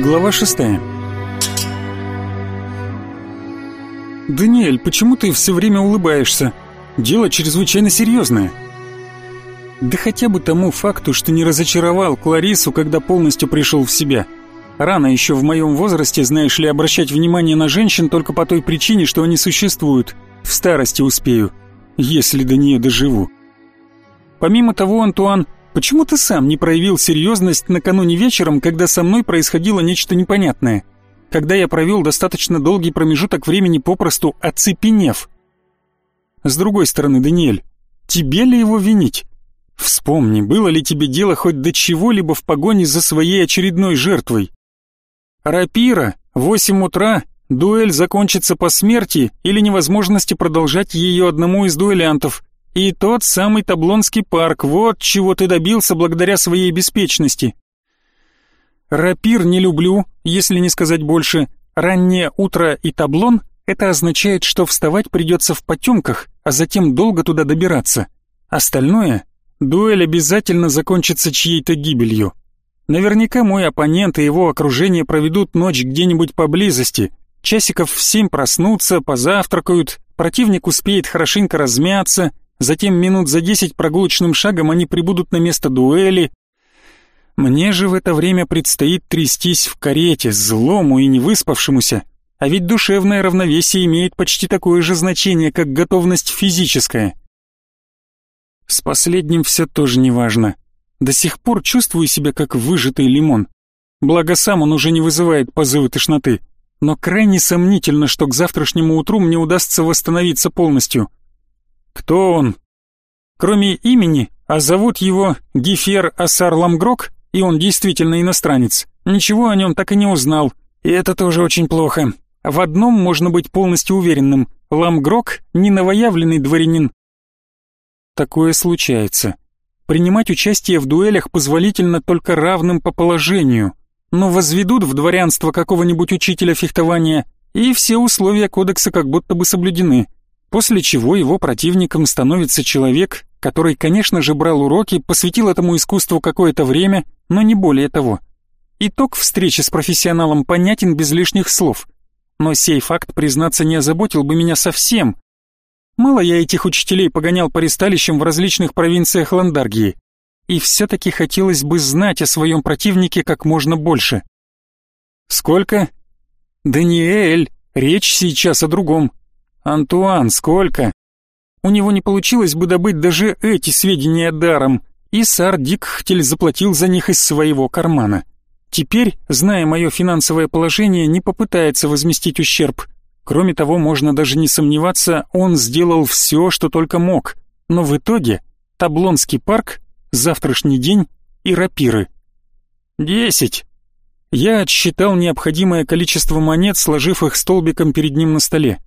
Глава шестая. «Даниэль, почему ты все время улыбаешься? Дело чрезвычайно серьезное». Да хотя бы тому факту, что не разочаровал Кларису, когда полностью пришел в себя. Рано еще в моем возрасте, знаешь ли, обращать внимание на женщин только по той причине, что они существуют. В старости успею, если до нее доживу. Помимо того, Антуан, почему ты сам не проявил серьезность накануне вечером, когда со мной происходило нечто непонятное? Когда я провел достаточно долгий промежуток времени попросту оцепенев? С другой стороны, Даниэль, тебе ли его винить? Вспомни, было ли тебе дело хоть до чего-либо в погоне за своей очередной жертвой? Рапира, восемь утра, дуэль закончится по смерти или невозможности продолжать ее одному из дуэлянтов. И тот самый Таблонский парк, вот чего ты добился благодаря своей беспечности. Рапир не люблю, если не сказать больше. Раннее утро и таблон — это означает, что вставать придется в потемках, а затем долго туда добираться. Остальное — дуэль обязательно закончится чьей-то гибелью. Наверняка мой оппонент и его окружение проведут ночь где-нибудь поблизости. Часиков в семь проснутся, позавтракают, противник успеет хорошенько размяться, затем минут за десять прогулочным шагом они прибудут на место дуэли. Мне же в это время предстоит трястись в карете, злому и невыспавшемуся, а ведь душевное равновесие имеет почти такое же значение, как готовность физическая. С последним все тоже неважно. До сих пор чувствую себя как выжатый лимон. Благо сам он уже не вызывает позывы тошноты. Но крайне сомнительно, что к завтрашнему утру мне удастся восстановиться полностью. Кто он? Кроме имени, а зовут его Гифер Асар Ламгрок, и он действительно иностранец. Ничего о нем так и не узнал. И это тоже очень плохо. В одном можно быть полностью уверенным. Ламгрок не новоявленный дворянин. Такое случается. Принимать участие в дуэлях позволительно только равным по положению, но возведут в дворянство какого-нибудь учителя фехтования, и все условия кодекса как будто бы соблюдены, после чего его противником становится человек, который, конечно же, брал уроки, посвятил этому искусству какое-то время, но не более того. Итог встречи с профессионалом понятен без лишних слов. Но сей факт, признаться, не озаботил бы меня совсем, Мало я этих учителей погонял по ресталищам в различных провинциях Ландаргии. И все-таки хотелось бы знать о своем противнике как можно больше. Сколько? Даниэль, речь сейчас о другом. Антуан, сколько? У него не получилось бы добыть даже эти сведения даром, и сар Дикхтель заплатил за них из своего кармана. Теперь, зная мое финансовое положение, не попытается возместить ущерб, Кроме того, можно даже не сомневаться, он сделал все, что только мог. Но в итоге Таблонский парк, завтрашний день и рапиры. Десять. Я отсчитал необходимое количество монет, сложив их столбиком перед ним на столе.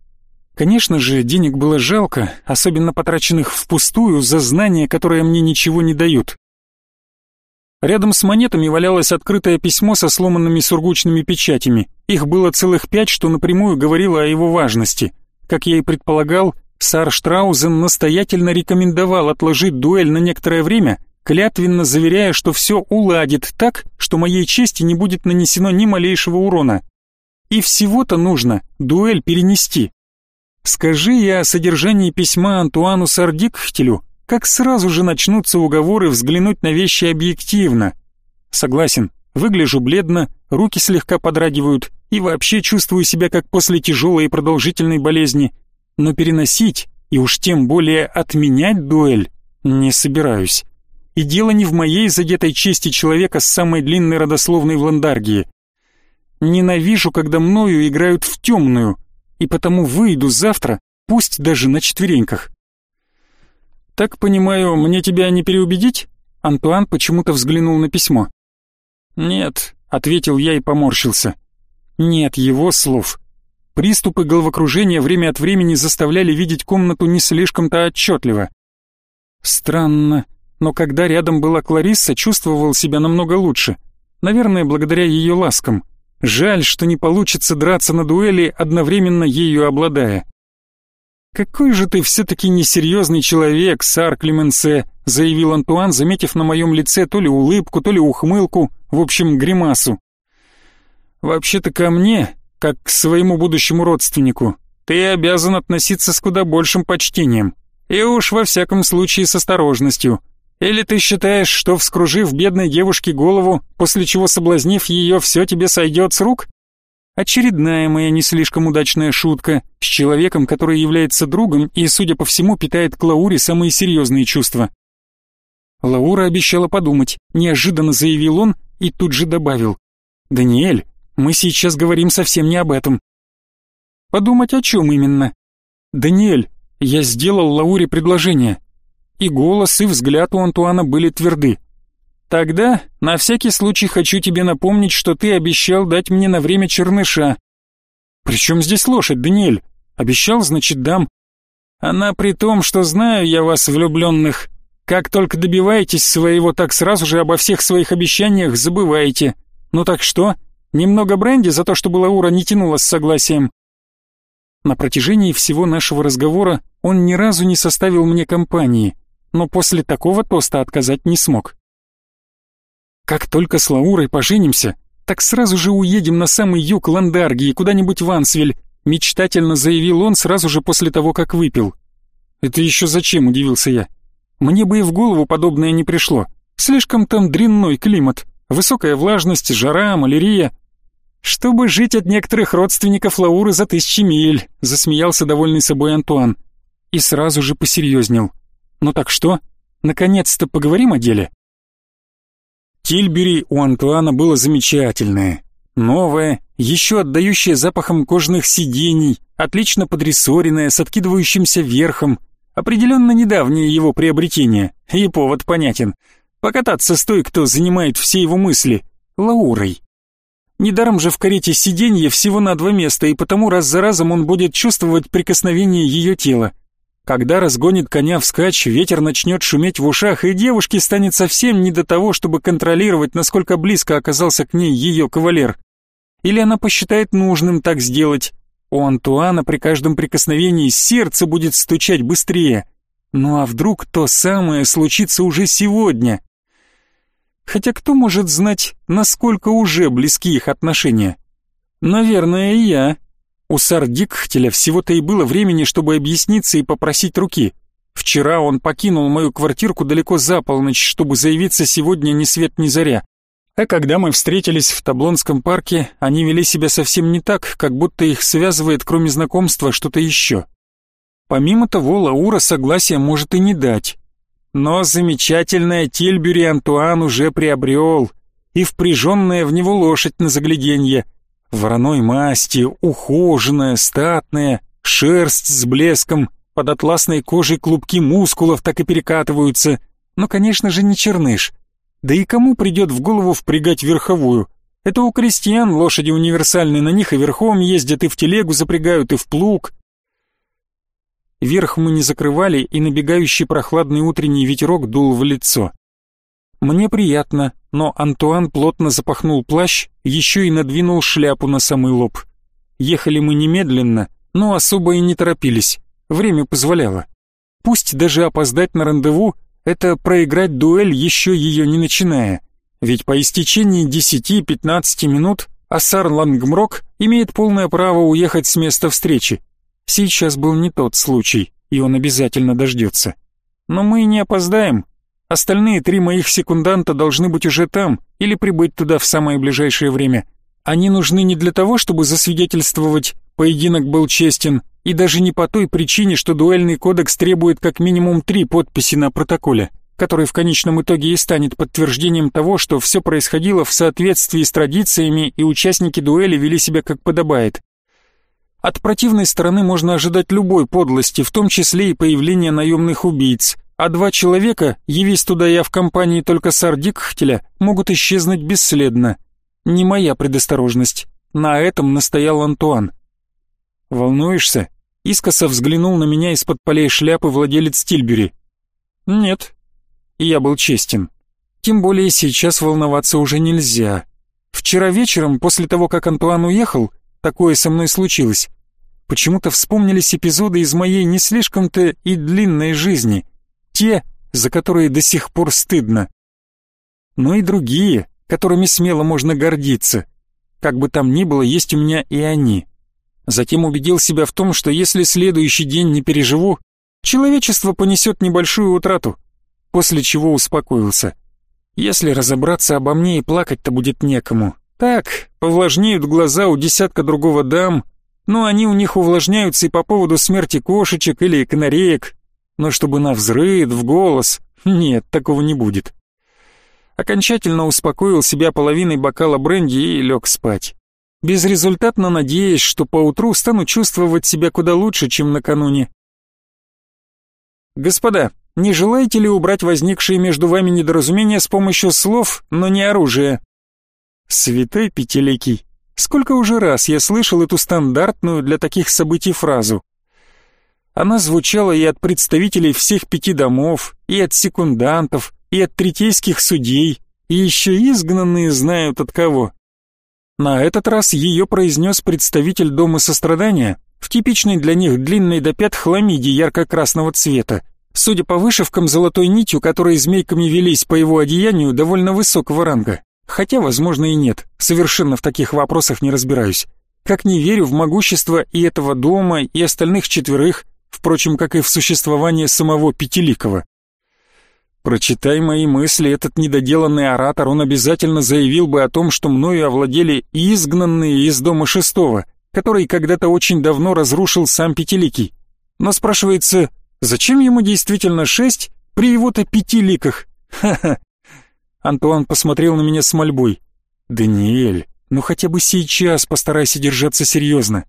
Конечно же, денег было жалко, особенно потраченных впустую за знания, которые мне ничего не дают. Рядом с монетами валялось открытое письмо со сломанными сургучными печатями. Их было целых пять, что напрямую говорило о его важности. Как я и предполагал, Сар Штраузен настоятельно рекомендовал отложить дуэль на некоторое время, клятвенно заверяя, что все уладит так, что моей чести не будет нанесено ни малейшего урона. И всего-то нужно дуэль перенести. Скажи я о содержании письма Антуану Сардикхтелю, как сразу же начнутся уговоры взглянуть на вещи объективно. Согласен, выгляжу бледно, руки слегка подрагивают и вообще чувствую себя как после тяжелой и продолжительной болезни, но переносить и уж тем более отменять дуэль не собираюсь. И дело не в моей задетой чести человека с самой длинной родословной в Ландаргии. Ненавижу, когда мною играют в темную, и потому выйду завтра, пусть даже на четвереньках. «Так понимаю, мне тебя не переубедить?» Антуан почему-то взглянул на письмо. «Нет», — ответил я и поморщился. «Нет его слов». Приступы головокружения время от времени заставляли видеть комнату не слишком-то отчетливо. Странно, но когда рядом была Кларисса, чувствовал себя намного лучше. Наверное, благодаря ее ласкам. Жаль, что не получится драться на дуэли, одновременно ею обладая. «Какой же ты все-таки несерьезный человек, сар Клеменсе», заявил Антуан, заметив на моем лице то ли улыбку, то ли ухмылку, в общем, гримасу. Вообще-то ко мне, как к своему будущему родственнику, ты обязан относиться с куда большим почтением. И уж во всяком случае с осторожностью. Или ты считаешь, что вскружив бедной девушке голову, после чего соблазнив ее, все тебе сойдет с рук? Очередная моя не слишком удачная шутка с человеком, который является другом и, судя по всему, питает к Лауре самые серьезные чувства. Лаура обещала подумать, неожиданно заявил он и тут же добавил. «Даниэль, мы сейчас говорим совсем не об этом». «Подумать о чем именно?» «Даниэль, я сделал Лауре предложение». И голос, и взгляд у Антуана были тверды. Тогда, на всякий случай, хочу тебе напомнить, что ты обещал дать мне на время черныша. Причем здесь лошадь, Даниэль? Обещал, значит, дам. Она при том, что знаю я вас, влюбленных. Как только добиваетесь своего, так сразу же обо всех своих обещаниях забываете. Ну так что? Немного бренди за то, чтобы Лаура не тянула с согласием. На протяжении всего нашего разговора он ни разу не составил мне компании, но после такого тоста отказать не смог. Как только с Лаурой поженимся, так сразу же уедем на самый юг Ландаргии, куда-нибудь в Ансвель, мечтательно заявил он сразу же после того, как выпил. Это еще зачем, удивился я. Мне бы и в голову подобное не пришло. Слишком там дрянной климат, высокая влажность, жара, малярия. Чтобы жить от некоторых родственников Лауры за тысячи миль, засмеялся довольный собой Антуан. И сразу же посерьезнел. Ну так что, наконец-то поговорим о деле? Тильбери у Антуана было замечательное. Новое, еще отдающее запахом кожаных сидений, отлично подрессоренное, с откидывающимся верхом. Определенно недавнее его приобретение, и повод понятен. Покататься с той, кто занимает все его мысли, Лаурой. Недаром же в карете сиденье всего на два места, и потому раз за разом он будет чувствовать прикосновение ее тела. Когда разгонит коня вскачь, ветер начнет шуметь в ушах, и девушке станет совсем не до того, чтобы контролировать, насколько близко оказался к ней ее кавалер. Или она посчитает нужным так сделать. У Антуана при каждом прикосновении сердце будет стучать быстрее. Ну а вдруг то самое случится уже сегодня? Хотя кто может знать, насколько уже близки их отношения? Наверное, я. У Сардикхтеля всего-то и было времени, чтобы объясниться и попросить руки. Вчера он покинул мою квартирку далеко за полночь, чтобы заявиться сегодня ни свет ни заря. А когда мы встретились в Таблонском парке, они вели себя совсем не так, как будто их связывает, кроме знакомства, что-то еще. Помимо того, Лаура согласия может и не дать. Но замечательная Тильбюри Антуан уже приобрел, и впряженная в него лошадь на загляденье, Вороной масти, ухоженная, статная, шерсть с блеском, под атласной кожей клубки мускулов так и перекатываются. Но, конечно же, не черныш. Да и кому придет в голову впрягать верховую? Это у крестьян лошади универсальные, на них и верхом ездят, и в телегу запрягают, и в плуг. Верх мы не закрывали, и набегающий прохладный утренний ветерок дул в лицо. Мне приятно, но Антуан плотно запахнул плащ, еще и надвинул шляпу на самый лоб. Ехали мы немедленно, но особо и не торопились. Время позволяло. Пусть даже опоздать на рандеву — это проиграть дуэль, еще ее не начиная. Ведь по истечении 10-15 минут Ассар Лангмрок имеет полное право уехать с места встречи. Сейчас был не тот случай, и он обязательно дождется. Но мы не опоздаем, Остальные три моих секунданта должны быть уже там или прибыть туда в самое ближайшее время. Они нужны не для того, чтобы засвидетельствовать, поединок был честен, и даже не по той причине, что дуэльный кодекс требует как минимум три подписи на протоколе, который в конечном итоге и станет подтверждением того, что все происходило в соответствии с традициями и участники дуэли вели себя как подобает. От противной стороны можно ожидать любой подлости, в том числе и появления наемных убийц, а два человека, явись туда я в компании только Сардикхтеля, могут исчезнуть бесследно. Не моя предосторожность. На этом настоял Антуан. «Волнуешься?» Искоса взглянул на меня из-под полей шляпы владелец Тильбери. «Нет». Я был честен. Тем более сейчас волноваться уже нельзя. Вчера вечером, после того, как Антуан уехал, такое со мной случилось. Почему-то вспомнились эпизоды из моей не слишком-то и длинной жизни — те, за которые до сих пор стыдно. Но и другие, которыми смело можно гордиться. Как бы там ни было, есть у меня и они. Затем убедил себя в том, что если следующий день не переживу, человечество понесет небольшую утрату, после чего успокоился. Если разобраться обо мне и плакать-то будет некому. Так, повлажнеют глаза у десятка другого дам, но они у них увлажняются и по поводу смерти кошечек или канареек. Но чтобы на взрыв, в голос, нет, такого не будет. Окончательно успокоил себя половиной бокала бренди и лег спать. Безрезультатно надеясь, что поутру стану чувствовать себя куда лучше, чем накануне. «Господа, не желаете ли убрать возникшие между вами недоразумения с помощью слов, но не оружия?» «Святой Пятиликий, сколько уже раз я слышал эту стандартную для таких событий фразу. Она звучала и от представителей всех пяти домов, и от секундантов, и от третейских судей, и еще изгнанные знают от кого. На этот раз ее произнес представитель Дома Сострадания в типичной для них длинной до пят хламиде ярко-красного цвета, судя по вышивкам золотой нитью, которые змейками велись по его одеянию довольно высокого ранга. Хотя, возможно, и нет, совершенно в таких вопросах не разбираюсь. Как не верю в могущество и этого дома, и остальных четверых, впрочем, как и в существование самого Пятиликова. Прочитай мои мысли, этот недоделанный оратор, он обязательно заявил бы о том, что мною овладели изгнанные из дома шестого, который когда-то очень давно разрушил сам Пятиликий. Но спрашивается, зачем ему действительно шесть при его-то пяти ликах? Ха-ха. Антуан посмотрел на меня с мольбой. «Даниэль, ну хотя бы сейчас постарайся держаться серьезно».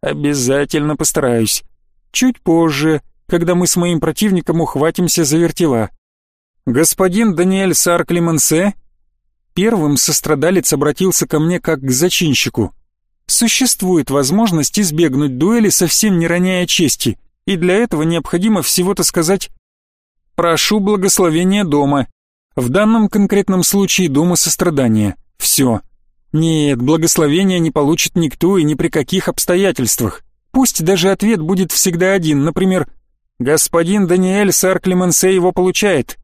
«Обязательно постараюсь. Чуть позже, когда мы с моим противником ухватимся за вертела». «Господин Даниэль Сар Клеменсе?» Первым сострадалец обратился ко мне как к зачинщику. «Существует возможность избегнуть дуэли, совсем не роняя чести, и для этого необходимо всего-то сказать «Прошу благословения дома». В данном конкретном случае дома сострадания. Все. Нет, благословения не получит никто и ни при каких обстоятельствах. Пусть даже ответ будет всегда один, например, «Господин Даниэль Сар Клеменсе его получает»,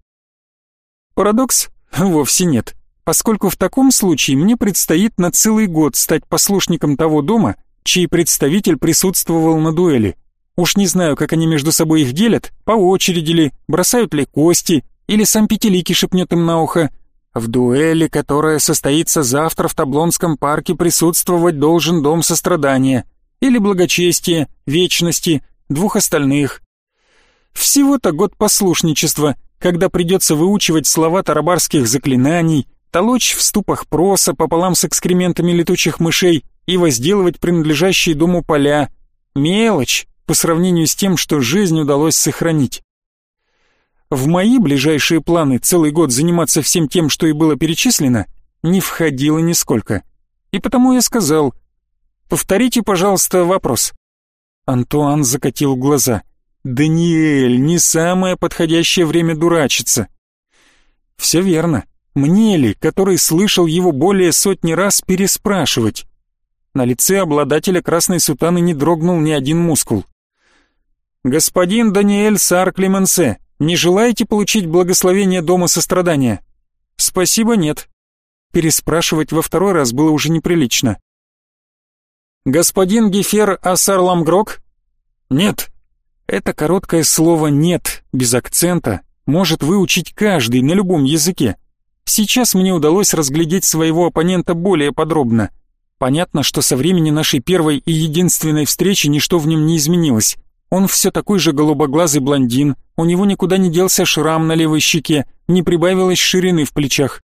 Парадокс? Вовсе нет, поскольку в таком случае мне предстоит на целый год стать послушником того дома, чей представитель присутствовал на дуэли. Уж не знаю, как они между собой их делят, по очереди ли, бросают ли кости, или сам Пятилики шепнет им на ухо. В дуэли, которая состоится завтра в Таблонском парке, присутствовать должен Дом Сострадания, или Благочестия, Вечности, двух остальных. Всего-то год послушничества, когда придется выучивать слова тарабарских заклинаний, толочь в ступах проса пополам с экскрементами летучих мышей и возделывать принадлежащие дому поля. Мелочь по сравнению с тем, что жизнь удалось сохранить. В мои ближайшие планы целый год заниматься всем тем, что и было перечислено, не входило нисколько. И потому я сказал, повторите, пожалуйста, вопрос. Антуан закатил глаза. «Даниэль, не самое подходящее время дурачиться». «Все верно. Мне ли, который слышал его более сотни раз, переспрашивать?» На лице обладателя красной сутаны не дрогнул ни один мускул. «Господин Даниэль Сар Клеменсе, не желаете получить благословение Дома Сострадания?» «Спасибо, нет». Переспрашивать во второй раз было уже неприлично. «Господин Гефер Асар Ламгрок?» «Нет». Это короткое слово «нет» без акцента может выучить каждый на любом языке. Сейчас мне удалось разглядеть своего оппонента более подробно. Понятно, что со времени нашей первой и единственной встречи ничто в нем не изменилось. Он все такой же голубоглазый блондин, у него никуда не делся шрам на левой щеке, не прибавилось ширины в плечах.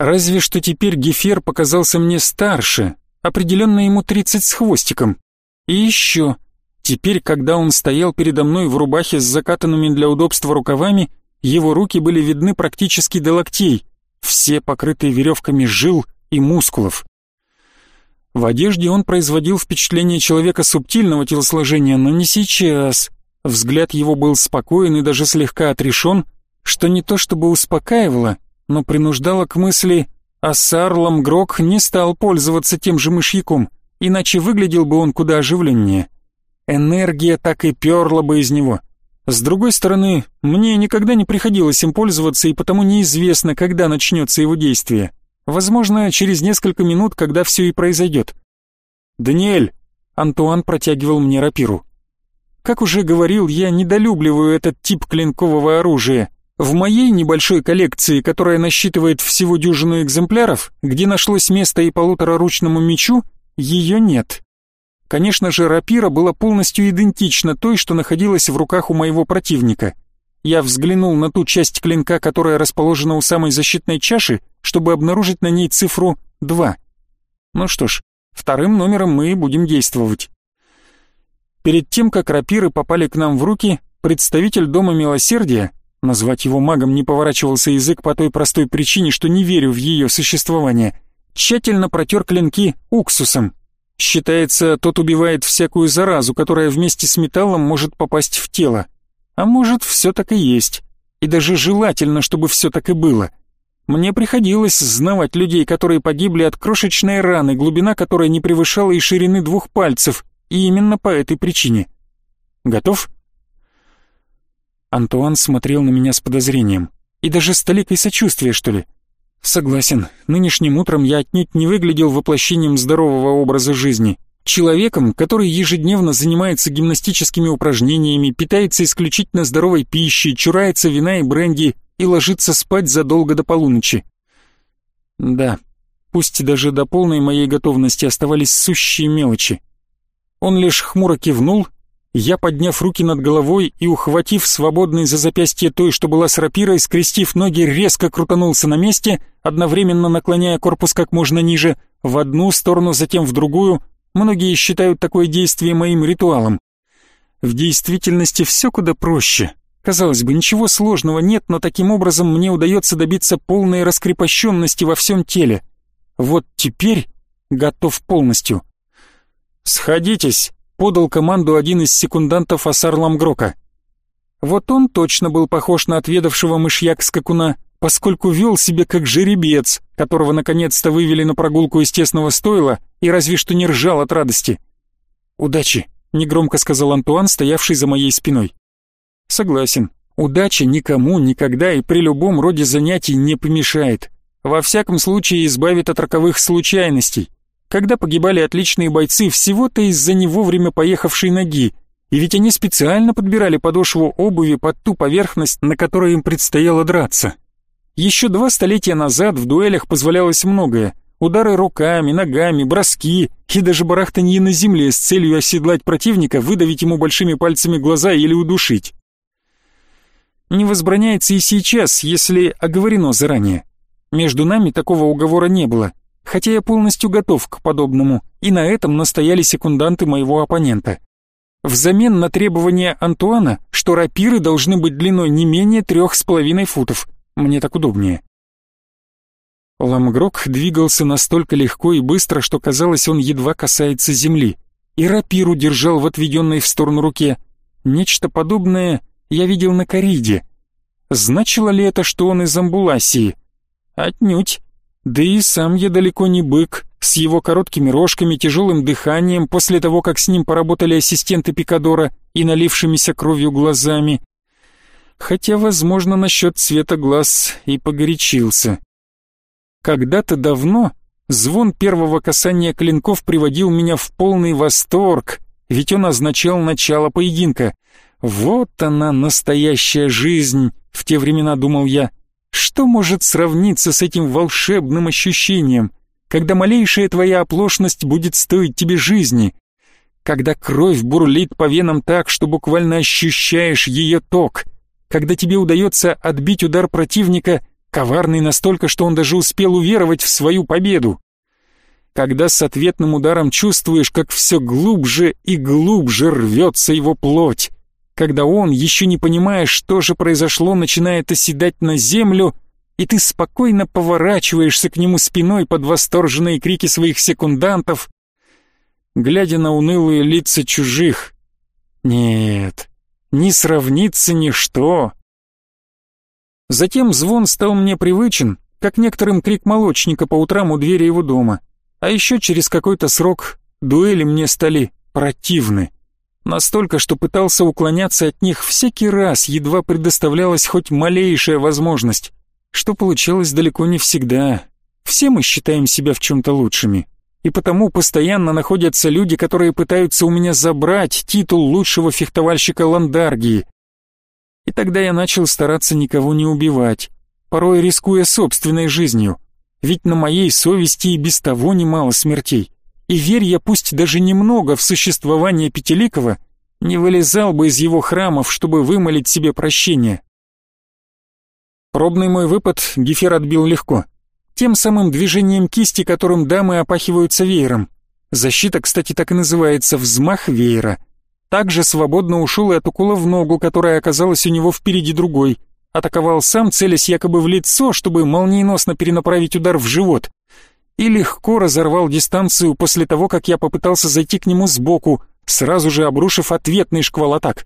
Разве что теперь Гефер показался мне старше, определенно ему 30 с хвостиком. И еще, Теперь, когда он стоял передо мной в рубахе с закатанными для удобства рукавами, его руки были видны практически до локтей, все покрытые веревками жил и мускулов. В одежде он производил впечатление человека субтильного телосложения, но не сейчас. Взгляд его был спокоен и даже слегка отрешен, что не то чтобы успокаивало, но принуждало к мысли «Асар Ламгрок не стал пользоваться тем же мышьяком, иначе выглядел бы он куда оживленнее» энергия так и перла бы из него. С другой стороны, мне никогда не приходилось им пользоваться, и потому неизвестно, когда начнется его действие. Возможно, через несколько минут, когда все и произойдет. «Даниэль!» — Антуан протягивал мне рапиру. Как уже говорил, я недолюбливаю этот тип клинкового оружия. В моей небольшой коллекции, которая насчитывает всего дюжину экземпляров, где нашлось место и полутораручному мечу, ее нет. Конечно же, рапира была полностью идентична той, что находилась в руках у моего противника. Я взглянул на ту часть клинка, которая расположена у самой защитной чаши, чтобы обнаружить на ней цифру 2. Ну что ж, вторым номером мы будем действовать. Перед тем, как рапиры попали к нам в руки, представитель Дома Милосердия Назвать его магом не поворачивался язык по той простой причине, что не верю в ее существование. Тщательно протер клинки уксусом. Считается, тот убивает всякую заразу, которая вместе с металлом может попасть в тело. А может, все так и есть. И даже желательно, чтобы все так и было. Мне приходилось знавать людей, которые погибли от крошечной раны, глубина которой не превышала и ширины двух пальцев, и именно по этой причине. Готов? Антуан смотрел на меня с подозрением. И даже с толикой сочувствия, что ли. Согласен, нынешним утром я отнюдь не выглядел воплощением здорового образа жизни. Человеком, который ежедневно занимается гимнастическими упражнениями, питается исключительно здоровой пищей, чурается вина и бренди и ложится спать задолго до полуночи. Да, пусть даже до полной моей готовности оставались сущие мелочи. Он лишь хмуро кивнул я, подняв руки над головой и ухватив свободный за запястье той, что была с рапирой, скрестив ноги, резко крутанулся на месте, одновременно наклоняя корпус как можно ниже, в одну сторону, затем в другую. Многие считают такое действие моим ритуалом. В действительности все куда проще. Казалось бы, ничего сложного нет, но таким образом мне удается добиться полной раскрепощенности во всем теле. Вот теперь готов полностью. «Сходитесь!» Подал команду один из секундантов Асар Ламгрока. Вот он точно был похож на отведавшего мышьяк-скакуна, поскольку вел себя как жеребец, которого наконец-то вывели на прогулку из тесного стойла и разве что не ржал от радости. «Удачи», — негромко сказал Антуан, стоявший за моей спиной. «Согласен. Удача никому никогда и при любом роде занятий не помешает. Во всяком случае избавит от роковых случайностей, когда погибали отличные бойцы всего-то из-за не вовремя поехавшей ноги, и ведь они специально подбирали подошву обуви под ту поверхность, на которой им предстояло драться. Еще два столетия назад в дуэлях позволялось многое. Удары руками, ногами, броски и даже барахтанье на земле с целью оседлать противника, выдавить ему большими пальцами глаза или удушить. Не возбраняется и сейчас, если оговорено заранее. Между нами такого уговора не было, хотя я полностью готов к подобному, и на этом настояли секунданты моего оппонента. Взамен на требование Антуана, что рапиры должны быть длиной не менее трех с половиной футов. Мне так удобнее. Ламгрок двигался настолько легко и быстро, что казалось, он едва касается земли. И рапиру держал в отведенной в сторону руке. Нечто подобное я видел на Кориде. Значило ли это, что он из амбуласии? Отнюдь. Да и сам я далеко не бык, с его короткими рожками, тяжелым дыханием, после того, как с ним поработали ассистенты Пикадора и налившимися кровью глазами. Хотя, возможно, насчет цвета глаз и погорячился. Когда-то давно звон первого касания клинков приводил меня в полный восторг, ведь он означал начало поединка. Вот она, настоящая жизнь, в те времена думал я. Что может сравниться с этим волшебным ощущением, когда малейшая твоя оплошность будет стоить тебе жизни, когда кровь бурлит по венам так, что буквально ощущаешь ее ток, когда тебе удается отбить удар противника, коварный настолько, что он даже успел уверовать в свою победу, когда с ответным ударом чувствуешь, как все глубже и глубже рвется его плоть, когда он, еще не понимая, что же произошло, начинает оседать на землю, и ты спокойно поворачиваешься к нему спиной под восторженные крики своих секундантов, глядя на унылые лица чужих. Нет, не сравнится ничто. Затем звон стал мне привычен, как некоторым крик молочника по утрам у двери его дома. А еще через какой-то срок дуэли мне стали противны. Настолько, что пытался уклоняться от них всякий раз, едва предоставлялась хоть малейшая возможность, что получалось далеко не всегда. Все мы считаем себя в чем-то лучшими, и потому постоянно находятся люди, которые пытаются у меня забрать титул лучшего фехтовальщика Ландаргии. И тогда я начал стараться никого не убивать, порой рискуя собственной жизнью, ведь на моей совести и без того немало смертей. И верь я пусть даже немного в существование Пятиликова, не вылезал бы из его храмов, чтобы вымолить себе прощение. Пробный мой выпад Гефер отбил легко. Тем самым движением кисти, которым дамы опахиваются веером. Защита, кстати, так и называется «взмах веера». Также свободно ушел и от укола в ногу, которая оказалась у него впереди другой. Атаковал сам, целясь якобы в лицо, чтобы молниеносно перенаправить удар в живот. И легко разорвал дистанцию после того, как я попытался зайти к нему сбоку, сразу же обрушив ответный шквал атак.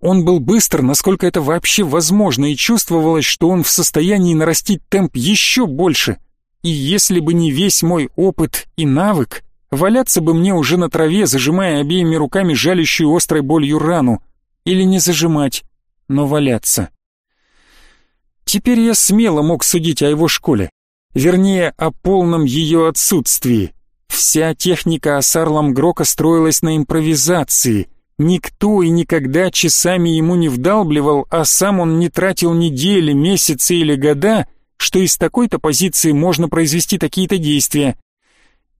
Он был быстр, насколько это вообще возможно, и чувствовалось, что он в состоянии нарастить темп еще больше. И если бы не весь мой опыт и навык, валяться бы мне уже на траве, зажимая обеими руками жалящую острой болью рану. Или не зажимать, но валяться. Теперь я смело мог судить о его школе. Вернее, о полном ее отсутствии. Вся техника Асарлам Грока строилась на импровизации. Никто и никогда часами ему не вдалбливал, а сам он не тратил недели, месяцы или года, что из такой-то позиции можно произвести такие-то действия,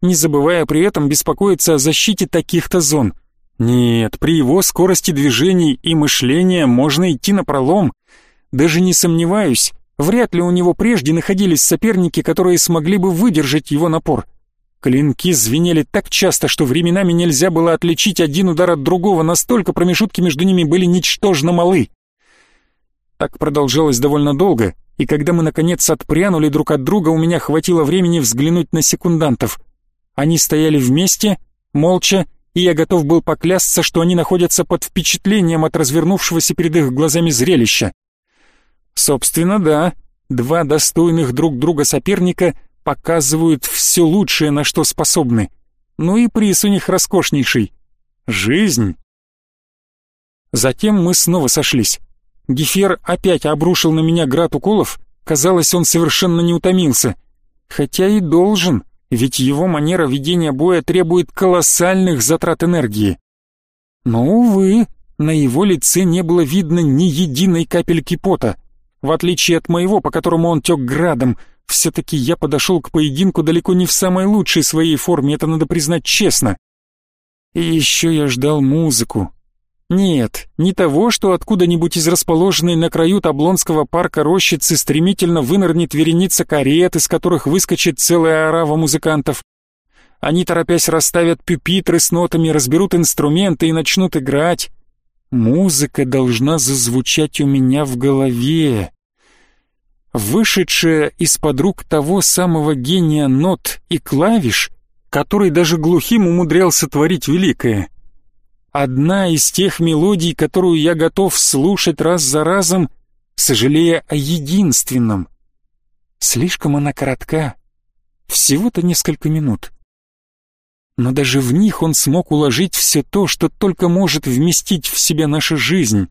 не забывая при этом беспокоиться о защите таких-то зон. Нет, при его скорости движений и мышления можно идти на пролом. Даже не сомневаюсь, вряд ли у него прежде находились соперники, которые смогли бы выдержать его напор. Клинки звенели так часто, что временами нельзя было отличить один удар от другого, настолько промежутки между ними были ничтожно малы. Так продолжалось довольно долго, и когда мы наконец отпрянули друг от друга, у меня хватило времени взглянуть на секундантов. Они стояли вместе, молча, и я готов был поклясться, что они находятся под впечатлением от развернувшегося перед их глазами зрелища. Собственно, да, два достойных друг друга соперника показывают все лучшее, на что способны. Ну и приз у них роскошнейший. Жизнь. Затем мы снова сошлись. Гефер опять обрушил на меня град уколов, казалось, он совершенно не утомился. Хотя и должен, ведь его манера ведения боя требует колоссальных затрат энергии. Но, увы, на его лице не было видно ни единой капельки пота. В отличие от моего, по которому он тек градом, все-таки я подошел к поединку далеко не в самой лучшей своей форме, это надо признать честно. И еще я ждал музыку. Нет, не того, что откуда-нибудь из расположенной на краю Таблонского парка рощицы стремительно вынырнет вереница карет, из которых выскочит целая орава музыкантов. Они, торопясь, расставят пюпитры с нотами, разберут инструменты и начнут играть. Музыка должна зазвучать у меня в голове вышедшая из-под рук того самого гения нот и клавиш, который даже глухим умудрялся творить великое. Одна из тех мелодий, которую я готов слушать раз за разом, сожалея о единственном. Слишком она коротка, всего-то несколько минут. Но даже в них он смог уложить все то, что только может вместить в себя наша жизнь.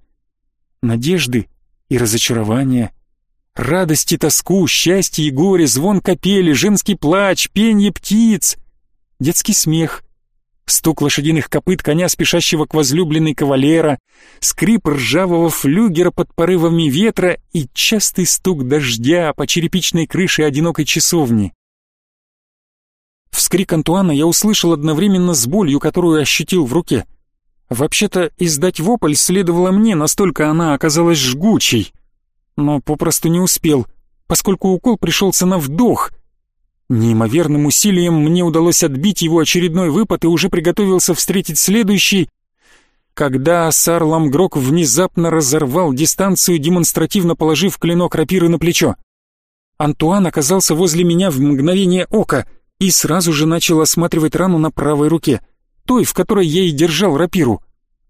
Надежды и разочарования, Радость и тоску, счастье и горе, звон капели, женский плач, пение птиц, детский смех, стук лошадиных копыт коня, спешащего к возлюбленной кавалера, скрип ржавого флюгера под порывами ветра и частый стук дождя по черепичной крыше одинокой часовни. Вскрик Антуана я услышал одновременно с болью, которую ощутил в руке. Вообще-то издать вопль следовало мне, настолько она оказалась жгучей — но попросту не успел, поскольку укол пришелся на вдох. Неимоверным усилием мне удалось отбить его очередной выпад и уже приготовился встретить следующий, когда Асар Ламгрок внезапно разорвал дистанцию, демонстративно положив клинок рапиры на плечо. Антуан оказался возле меня в мгновение ока и сразу же начал осматривать рану на правой руке, той, в которой я и держал рапиру.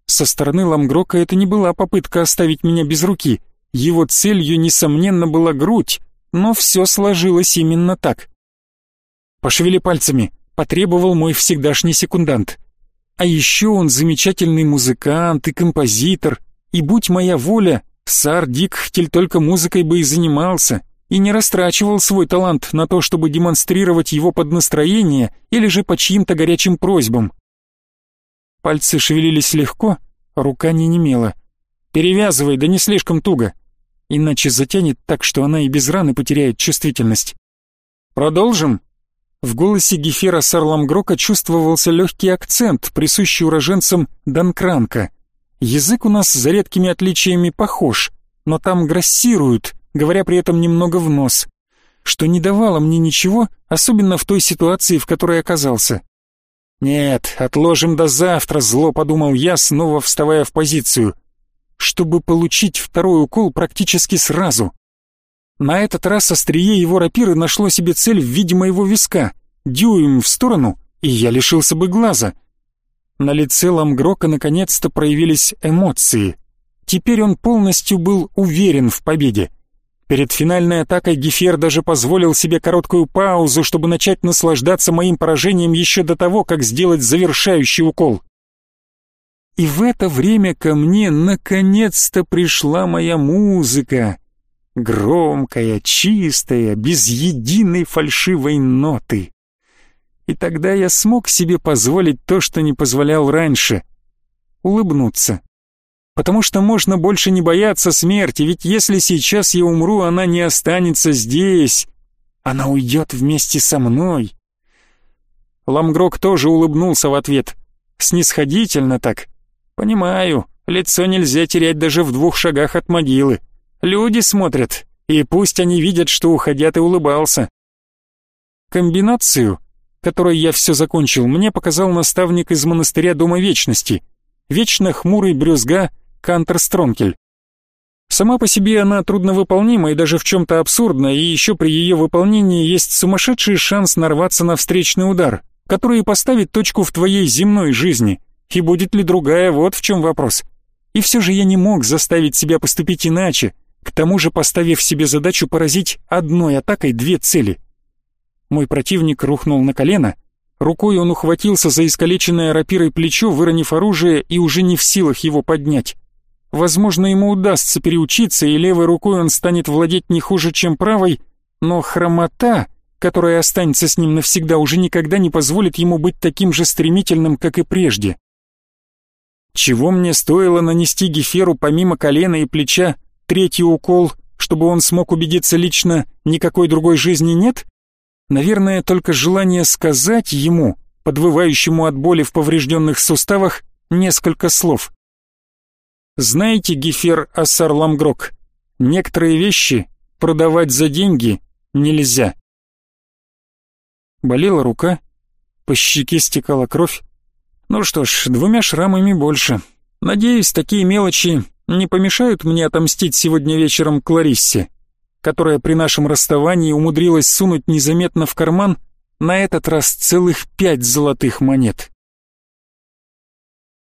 Со стороны Ламгрока это не была попытка оставить меня без руки — его целью, несомненно, была грудь, но все сложилось именно так. «Пошевели пальцами», — потребовал мой всегдашний секундант. А еще он замечательный музыкант и композитор, и будь моя воля, Сар Дикхтель только музыкой бы и занимался, и не растрачивал свой талант на то, чтобы демонстрировать его под настроение или же по чьим-то горячим просьбам. Пальцы шевелились легко, рука не немела. «Перевязывай, да не слишком туго, иначе затянет так, что она и без раны потеряет чувствительность». «Продолжим?» В голосе Гефера Сарламгрока чувствовался легкий акцент, присущий уроженцам Данкранка. Язык у нас за редкими отличиями похож, но там грассируют, говоря при этом немного в нос, что не давало мне ничего, особенно в той ситуации, в которой оказался. «Нет, отложим до завтра», — зло подумал я, снова вставая в позицию, чтобы получить второй укол практически сразу. На этот раз острие его рапиры нашло себе цель в виде моего виска, дюйм в сторону, и я лишился бы глаза. На лице Ламгрока наконец-то проявились эмоции. Теперь он полностью был уверен в победе. Перед финальной атакой Гефер даже позволил себе короткую паузу, чтобы начать наслаждаться моим поражением еще до того, как сделать завершающий укол. И в это время ко мне наконец-то пришла моя музыка. Громкая, чистая, без единой фальшивой ноты. И тогда я смог себе позволить то, что не позволял раньше — улыбнуться потому что можно больше не бояться смерти, ведь если сейчас я умру, она не останется здесь. Она уйдет вместе со мной. Ламгрок тоже улыбнулся в ответ. Снисходительно так. Понимаю, лицо нельзя терять даже в двух шагах от могилы. Люди смотрят, и пусть они видят, что уходя ты улыбался. Комбинацию, которой я все закончил, мне показал наставник из монастыря Дома Вечности. Вечно хмурый брюзга — Кантер Стронкель. Сама по себе она трудновыполнима и даже в чем-то абсурдна, и еще при ее выполнении есть сумасшедший шанс нарваться на встречный удар, который поставит точку в твоей земной жизни. И будет ли другая, вот в чем вопрос. И все же я не мог заставить себя поступить иначе, к тому же поставив себе задачу поразить одной атакой две цели. Мой противник рухнул на колено, рукой он ухватился за искалеченное рапирой плечо, выронив оружие и уже не в силах его поднять. Возможно, ему удастся переучиться, и левой рукой он станет владеть не хуже, чем правой, но хромота, которая останется с ним навсегда, уже никогда не позволит ему быть таким же стремительным, как и прежде. Чего мне стоило нанести Геферу помимо колена и плеча третий укол, чтобы он смог убедиться лично, никакой другой жизни нет? Наверное, только желание сказать ему, подвывающему от боли в поврежденных суставах, несколько слов. Знаете, Гефер Ассар-Ламгрок, некоторые вещи продавать за деньги нельзя. Болела рука, по щеке стекала кровь. Ну что ж, двумя шрамами больше. Надеюсь, такие мелочи не помешают мне отомстить сегодня вечером Клариссе, которая при нашем расставании умудрилась сунуть незаметно в карман на этот раз целых пять золотых монет.